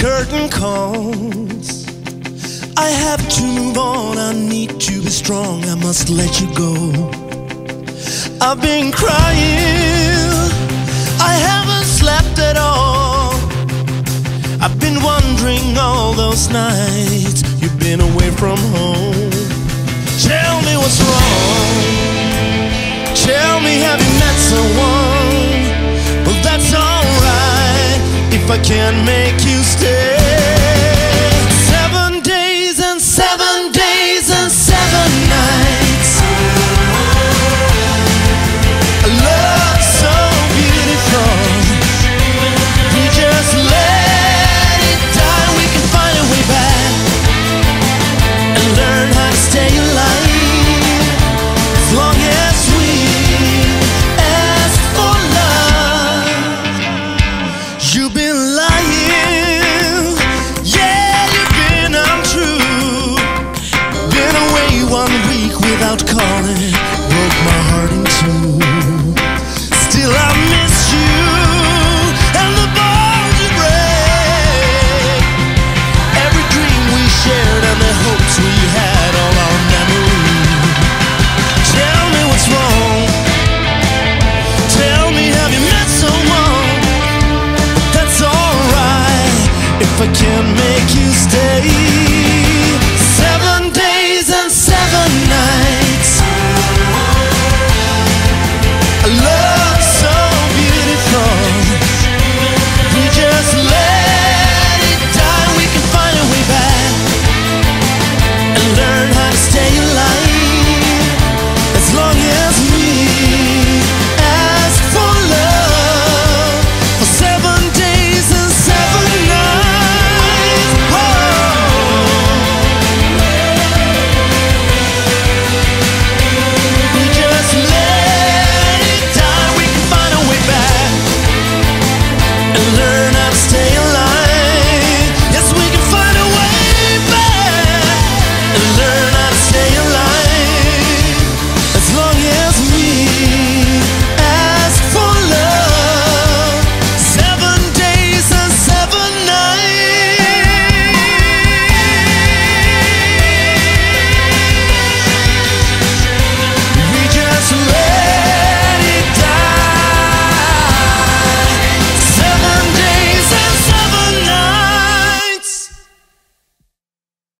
Curtain calls. I have to move on. I need to be strong. I must let you go. I've been crying. I haven't slept at all. I've been wondering all those nights you've been away from home. Tell me what's wrong. Tell me, have you I can make you stay. One week without calling, broke my heart in two. Still, I miss you and the bones you break. Every dream we shared and the hopes we had, all our memories. Tell me what's wrong. Tell me, have you met someone? That's alright if I can make you stay.